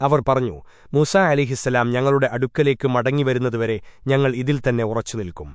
അവർ പറഞ്ഞു മൂസ അലിഹിസ്സലാം ഞങ്ങളുടെ അടുക്കലേക്ക് മടങ്ങിവരുന്നതുവരെ ഞങ്ങൾ ഇതിൽ തന്നെ ഉറച്ചു നിൽക്കും